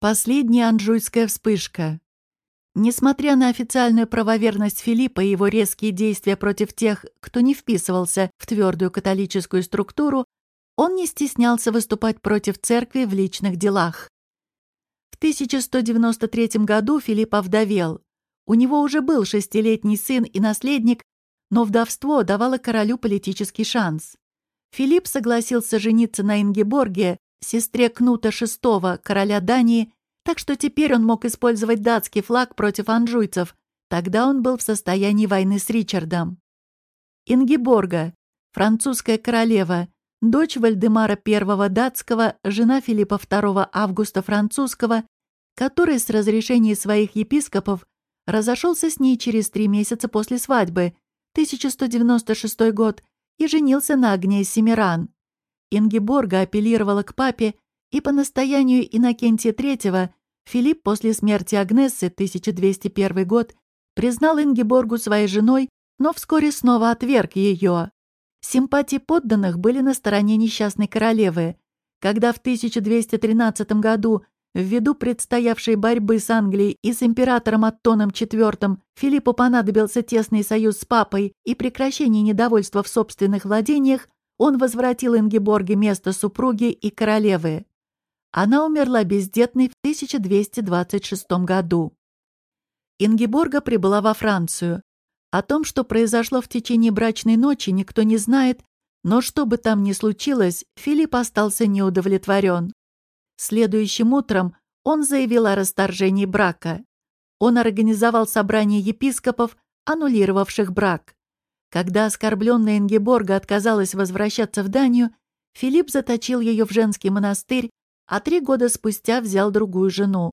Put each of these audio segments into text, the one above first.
Последняя анжуйская вспышка. Несмотря на официальную правоверность Филиппа и его резкие действия против тех, кто не вписывался в твердую католическую структуру, он не стеснялся выступать против церкви в личных делах. В 1193 году Филипп овдовел. У него уже был шестилетний сын и наследник, но вдовство давало королю политический шанс. Филипп согласился жениться на Ингеборге, сестре Кнута VI, короля Дании, так что теперь он мог использовать датский флаг против анжуйцев. Тогда он был в состоянии войны с Ричардом. Ингеборга, французская королева, дочь Вальдемара I датского, жена Филиппа II Августа французского, который с разрешения своих епископов разошелся с ней через три месяца после свадьбы, 1196 год, и женился на Агнее Семиран. Ингеборга апеллировала к папе, и по настоянию Иннокентия III Филипп после смерти Агнессы, 1201 год, признал Ингеборгу своей женой, но вскоре снова отверг ее. Симпатии подданных были на стороне несчастной королевы. Когда в 1213 году, ввиду предстоявшей борьбы с Англией и с императором Аттоном IV, Филиппу понадобился тесный союз с папой и прекращение недовольства в собственных владениях, он возвратил Ингеборге место супруги и королевы. Она умерла бездетной в 1226 году. Ингеборга прибыла во Францию. О том, что произошло в течение брачной ночи, никто не знает, но что бы там ни случилось, Филипп остался неудовлетворен. Следующим утром он заявил о расторжении брака. Он организовал собрание епископов, аннулировавших брак. Когда оскорбленная Ингеборга отказалась возвращаться в Данию, Филипп заточил ее в женский монастырь, а три года спустя взял другую жену.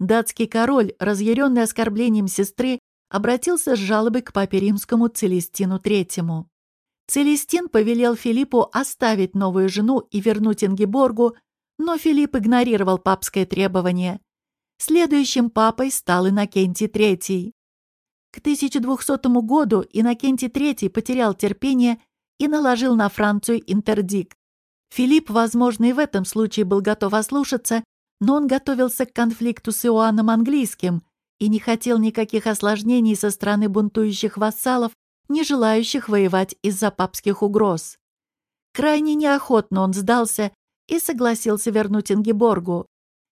Датский король, разъяренный оскорблением сестры, обратился с жалобой к папе римскому Целестину III. Целестин повелел Филиппу оставить новую жену и вернуть Ингеборгу, но Филипп игнорировал папское требование. Следующим папой стал Иннокентий III. К 1200 году Иннокентий III потерял терпение и наложил на Францию интердикт. Филипп, возможно, и в этом случае был готов ослушаться, но он готовился к конфликту с Иоанном Английским и не хотел никаких осложнений со стороны бунтующих вассалов, не желающих воевать из-за папских угроз. Крайне неохотно он сдался и согласился вернуть Ингеборгу.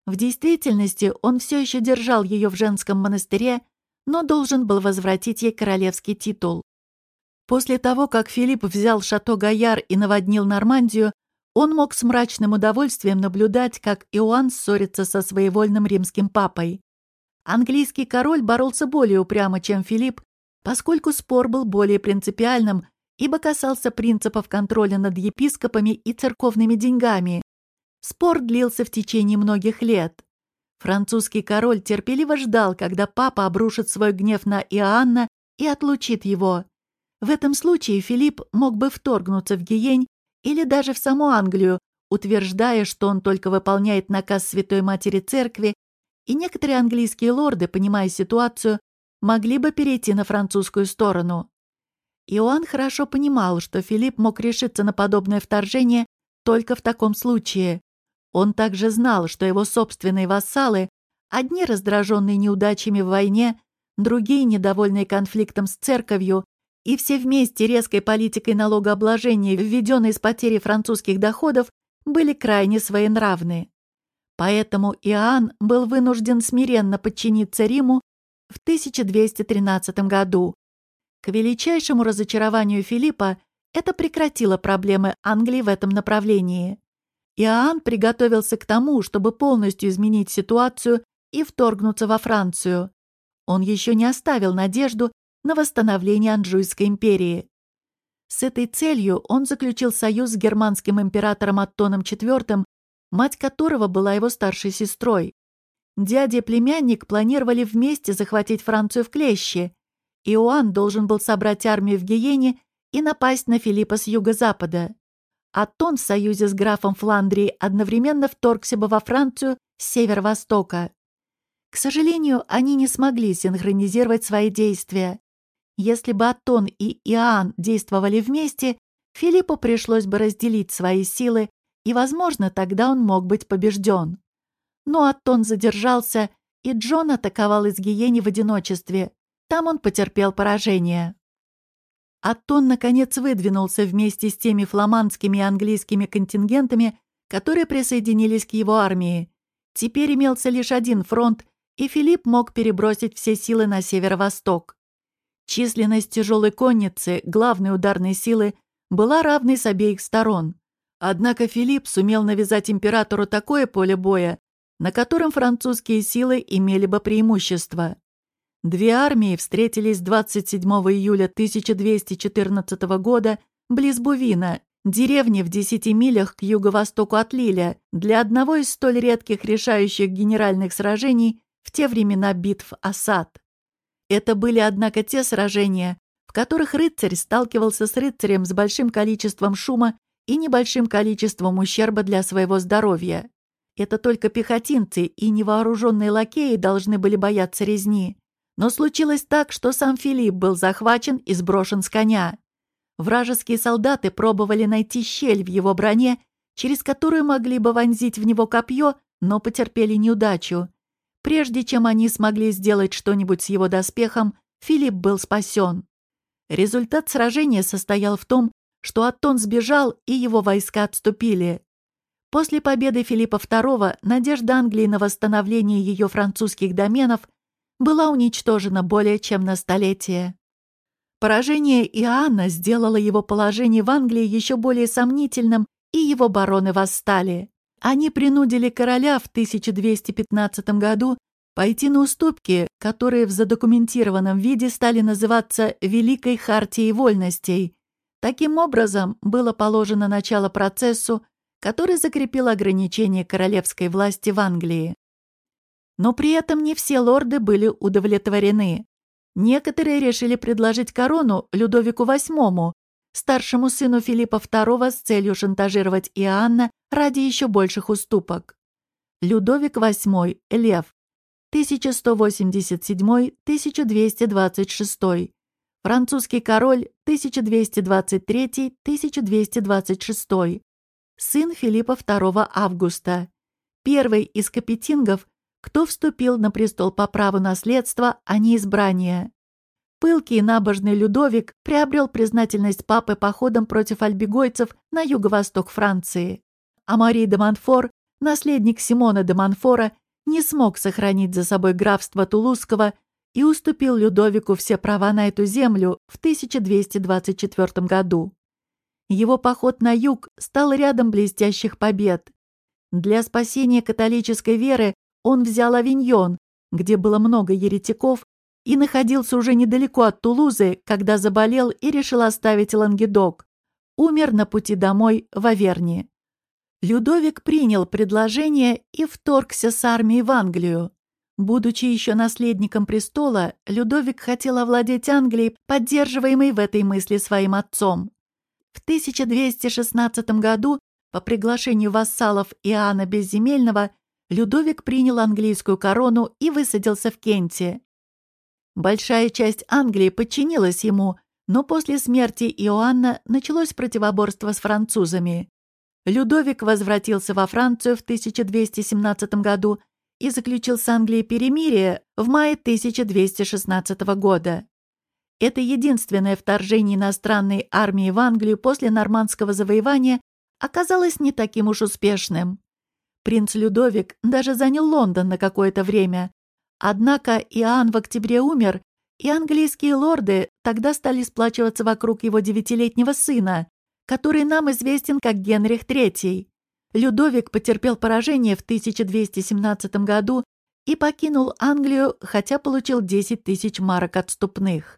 В действительности он все еще держал ее в женском монастыре, но должен был возвратить ей королевский титул. После того, как Филипп взял шато Гаяр и наводнил Нормандию, он мог с мрачным удовольствием наблюдать, как Иоанн ссорится со своевольным римским папой. Английский король боролся более упрямо, чем Филипп, поскольку спор был более принципиальным, ибо касался принципов контроля над епископами и церковными деньгами. Спор длился в течение многих лет. Французский король терпеливо ждал, когда папа обрушит свой гнев на Иоанна и отлучит его. В этом случае Филипп мог бы вторгнуться в Гиень или даже в саму Англию, утверждая, что он только выполняет наказ Святой Матери Церкви, и некоторые английские лорды, понимая ситуацию, могли бы перейти на французскую сторону. Иоанн хорошо понимал, что Филипп мог решиться на подобное вторжение только в таком случае. Он также знал, что его собственные вассалы, одни раздраженные неудачами в войне, другие недовольные конфликтом с церковью, и все вместе резкой политикой налогообложения, введенной с потери французских доходов, были крайне своенравны. Поэтому Иоанн был вынужден смиренно подчиниться Риму в 1213 году. К величайшему разочарованию Филиппа это прекратило проблемы Англии в этом направлении. Иоанн приготовился к тому, чтобы полностью изменить ситуацию и вторгнуться во Францию. Он еще не оставил надежду на восстановление Анжуйской империи. С этой целью он заключил союз с германским императором Аттоном IV, мать которого была его старшей сестрой. Дядя и племянник планировали вместе захватить Францию в клещи. Иоанн должен был собрать армию в Гиене и напасть на Филиппа с юго-запада. Аттон в союзе с графом Фландрии одновременно вторгся бы во Францию с северо-востока. К сожалению, они не смогли синхронизировать свои действия. Если бы Атон и Иоанн действовали вместе, Филиппу пришлось бы разделить свои силы, и, возможно, тогда он мог быть побежден. но Аттон задержался, и Джон атаковал из Гиени в одиночестве. Там он потерпел поражение. Аттон, наконец, выдвинулся вместе с теми фламандскими и английскими контингентами, которые присоединились к его армии. Теперь имелся лишь один фронт, и Филипп мог перебросить все силы на северо-восток. Численность тяжелой конницы, главной ударной силы, была равной с обеих сторон. Однако Филипп сумел навязать императору такое поле боя, на котором французские силы имели бы преимущество. Две армии встретились 27 июля 1214 года близ Бувина, деревни в 10 милях к юго-востоку от Лиля, для одного из столь редких решающих генеральных сражений в те времена битв осад. Это были, однако, те сражения, в которых рыцарь сталкивался с рыцарем с большим количеством шума и небольшим количеством ущерба для своего здоровья. Это только пехотинцы и невооруженные лакеи должны были бояться резни. Но случилось так, что сам Филипп был захвачен и сброшен с коня. Вражеские солдаты пробовали найти щель в его броне, через которую могли бы вонзить в него копье, но потерпели неудачу. Прежде чем они смогли сделать что-нибудь с его доспехом, Филипп был спасен. Результат сражения состоял в том, что Аттон сбежал, и его войска отступили. После победы Филиппа II надежда Англии на восстановление ее французских доменов была уничтожена более чем на столетие. Поражение Иоанна сделало его положение в Англии еще более сомнительным, и его бароны восстали. Они принудили короля в 1215 году пойти на уступки, которые в задокументированном виде стали называться «Великой Хартией Вольностей». Таким образом, было положено начало процессу, который закрепил ограничение королевской власти в Англии. Но при этом не все лорды были удовлетворены. Некоторые решили предложить корону Людовику VIII, старшему сыну Филиппа II с целью шантажировать Иоанна ради еще больших уступок. Людовик VIII, Лев, 1187-1226, французский король 1223-1226, сын Филиппа II Августа, первый из капетингов, кто вступил на престол по праву наследства, а не избрания. Пылкий и набожный Людовик приобрел признательность папы походом против альбегойцев на юго-восток Франции. А Мари де Монфор, наследник Симона де Монфора, не смог сохранить за собой графство Тулузского и уступил Людовику все права на эту землю в 1224 году. Его поход на юг стал рядом блестящих побед. Для спасения католической веры он взял Авиньон, где было много еретиков, и находился уже недалеко от Тулузы, когда заболел и решил оставить Лангедок. Умер на пути домой в Аверни. Людовик принял предложение и вторгся с армией в Англию. Будучи еще наследником престола, Людовик хотел овладеть Англией, поддерживаемой в этой мысли своим отцом. В 1216 году по приглашению вассалов Иоанна Безземельного Людовик принял английскую корону и высадился в Кенте. Большая часть Англии подчинилась ему, но после смерти Иоанна началось противоборство с французами. Людовик возвратился во Францию в 1217 году и заключил с Англией перемирие в мае 1216 года. Это единственное вторжение иностранной армии в Англию после нормандского завоевания оказалось не таким уж успешным. Принц Людовик даже занял Лондон на какое-то время. Однако Иоанн в октябре умер, и английские лорды тогда стали сплачиваться вокруг его девятилетнего сына, который нам известен как Генрих III. Людовик потерпел поражение в 1217 году и покинул Англию, хотя получил 10 тысяч марок отступных.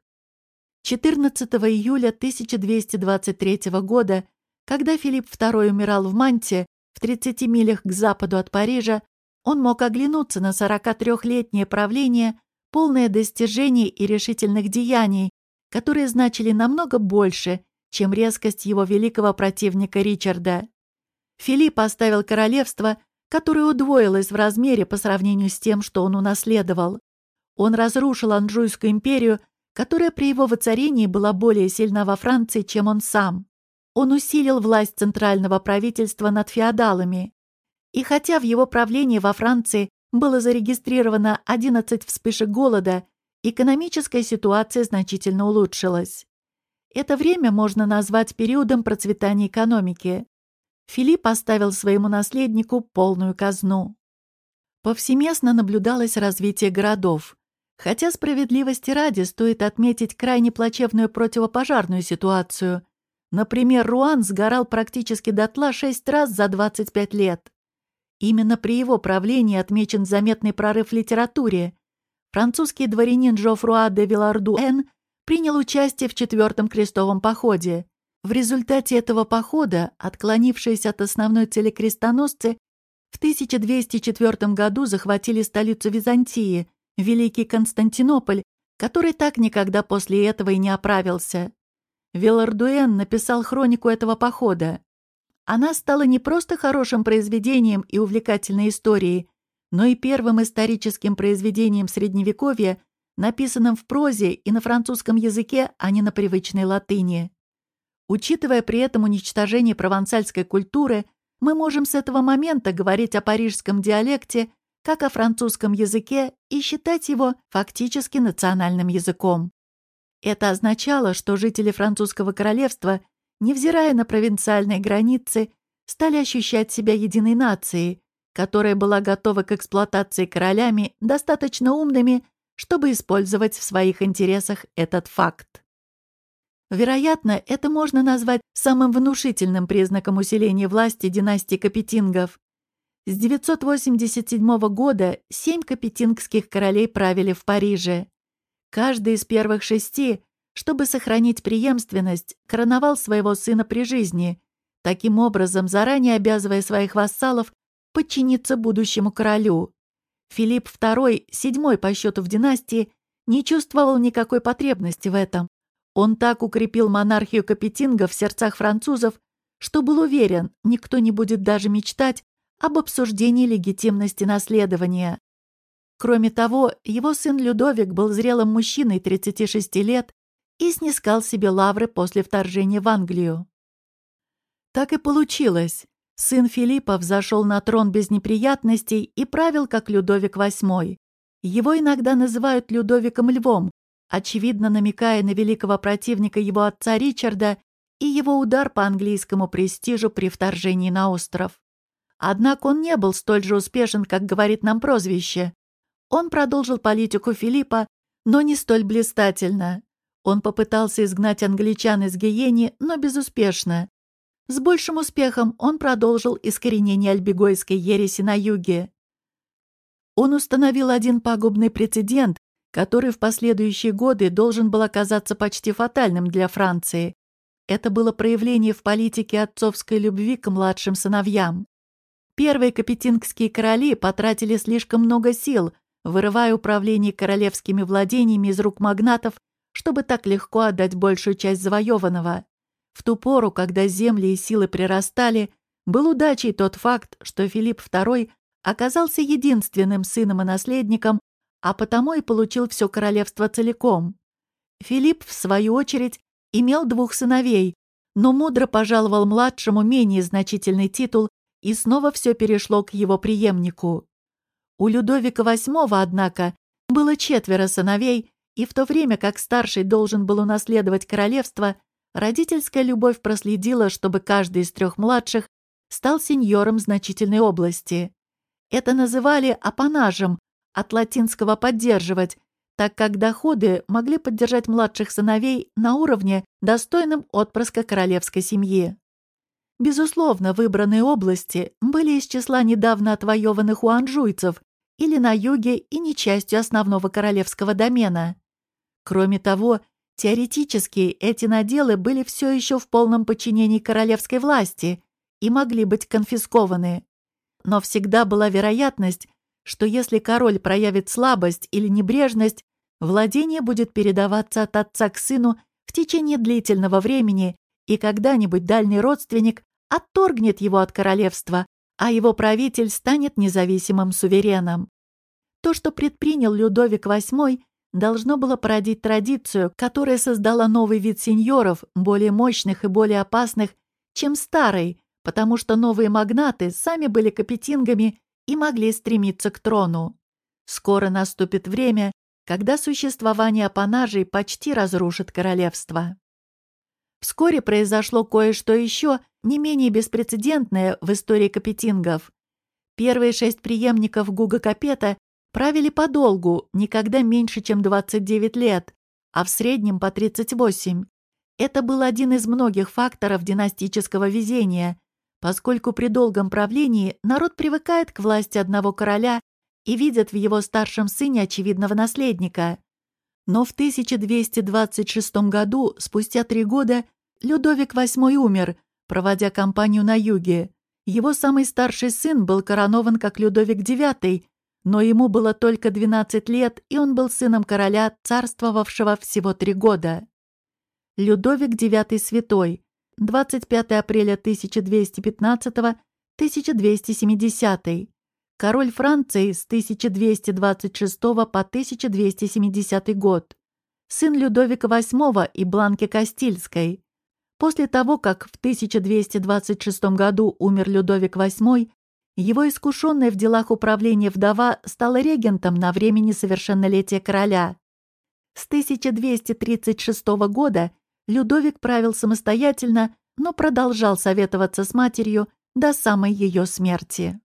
14 июля 1223 года, когда Филипп II умирал в Манте, 30 милях к западу от Парижа, он мог оглянуться на 43-летнее правление, полное достижений и решительных деяний, которые значили намного больше, чем резкость его великого противника Ричарда. Филипп оставил королевство, которое удвоилось в размере по сравнению с тем, что он унаследовал. Он разрушил Анжуйскую империю которая при его воцарении была более сильна во Франции, чем он сам. Он усилил власть центрального правительства над феодалами. И хотя в его правлении во Франции было зарегистрировано 11 вспышек голода, экономическая ситуация значительно улучшилась. Это время можно назвать периодом процветания экономики. Филипп оставил своему наследнику полную казну. Повсеместно наблюдалось развитие городов. Хотя справедливости ради стоит отметить крайне плачевную противопожарную ситуацию. Например, Руан сгорал практически дотла шесть раз за 25 лет. Именно при его правлении отмечен заметный прорыв в литературе. Французский дворянин Жофруа де Вилардуэн принял участие в Четвертом крестовом походе. В результате этого похода, отклонившиеся от основной цели крестоносцы, в 1204 году захватили столицу Византии, Великий Константинополь, который так никогда после этого и не оправился. Велардуэн написал хронику этого похода. Она стала не просто хорошим произведением и увлекательной историей, но и первым историческим произведением Средневековья, написанным в прозе и на французском языке, а не на привычной латыни. Учитывая при этом уничтожение провансальской культуры, мы можем с этого момента говорить о парижском диалекте как о французском языке и считать его фактически национальным языком. Это означало, что жители французского королевства, невзирая на провинциальные границы, стали ощущать себя единой нацией, которая была готова к эксплуатации королями достаточно умными, чтобы использовать в своих интересах этот факт. Вероятно, это можно назвать самым внушительным признаком усиления власти династии Капетингов. С 987 года семь капетингских королей правили в Париже. Каждый из первых шести, чтобы сохранить преемственность, короновал своего сына при жизни, таким образом заранее обязывая своих вассалов подчиниться будущему королю. Филипп II, седьмой по счету в династии, не чувствовал никакой потребности в этом. Он так укрепил монархию Капетинга в сердцах французов, что был уверен, никто не будет даже мечтать об обсуждении легитимности наследования. Кроме того, его сын Людовик был зрелым мужчиной 36 лет и снискал себе лавры после вторжения в Англию. Так и получилось. Сын Филиппа взошел на трон без неприятностей и правил как Людовик VIII. Его иногда называют Людовиком Львом, очевидно намекая на великого противника его отца Ричарда и его удар по английскому престижу при вторжении на остров. Однако он не был столь же успешен, как говорит нам прозвище. Он продолжил политику Филиппа, но не столь блистательно. Он попытался изгнать англичан из Гиени, но безуспешно. С большим успехом он продолжил искоренение альбегойской ереси на юге. Он установил один пагубный прецедент, который в последующие годы должен был оказаться почти фатальным для Франции. Это было проявление в политике отцовской любви к младшим сыновьям. Первые капетингские короли потратили слишком много сил, вырывая управление королевскими владениями из рук магнатов, чтобы так легко отдать большую часть завоеванного. В ту пору, когда земли и силы прирастали, был удачей тот факт, что Филипп II оказался единственным сыном и наследником, а потому и получил все королевство целиком. Филипп, в свою очередь, имел двух сыновей, но мудро пожаловал младшему менее значительный титул и снова все перешло к его преемнику. У Людовика VIII, однако, было четверо сыновей, и в то время как старший должен был унаследовать королевство, родительская любовь проследила, чтобы каждый из трех младших стал сеньором значительной области. Это называли апанажем, от латинского «поддерживать», так как доходы могли поддержать младших сыновей на уровне, достойном отпрыска королевской семьи. Безусловно, выбранные области были из числа недавно отвоеванных у анжуйцев или на юге и не частью основного королевского домена. Кроме того, теоретически эти наделы были все еще в полном подчинении королевской власти и могли быть конфискованы. Но всегда была вероятность, что если король проявит слабость или небрежность, владение будет передаваться от отца к сыну в течение длительного времени, и когда-нибудь дальний родственник отторгнет его от королевства, а его правитель станет независимым сувереном. То, что предпринял Людовик VIII, должно было породить традицию, которая создала новый вид сеньоров, более мощных и более опасных, чем старый, потому что новые магнаты сами были капетингами и могли стремиться к трону. Скоро наступит время, когда существование апанажей почти разрушит королевство. Вскоре произошло кое-что еще не менее беспрецедентное в истории капетингов. Первые шесть преемников Гуга Капета правили подолгу, никогда меньше, чем 29 лет, а в среднем по 38. Это был один из многих факторов династического везения, поскольку при долгом правлении народ привыкает к власти одного короля и видят в его старшем сыне очевидного наследника. Но в 1226 году, спустя три года, Людовик VIII умер, проводя кампанию на юге. Его самый старший сын был коронован как Людовик IX, но ему было только 12 лет, и он был сыном короля, царствовавшего всего три года. Людовик IX Святой, 25 апреля 1215-1270, король Франции с 1226 по 1270 год, сын Людовика VIII и Бланки Кастильской. После того, как в 1226 году умер Людовик VIII, его искушенная в делах управления вдова стала регентом на время несовершеннолетия короля. С 1236 года Людовик правил самостоятельно, но продолжал советоваться с матерью до самой ее смерти.